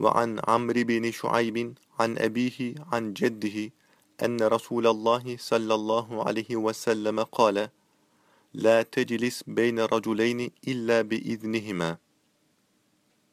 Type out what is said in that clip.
وعن عمرو بن شعيب عن أبيه عن جده أن رسول الله صلى الله عليه وسلم قال لا تجلس بين رجلين إلا بإذنهما.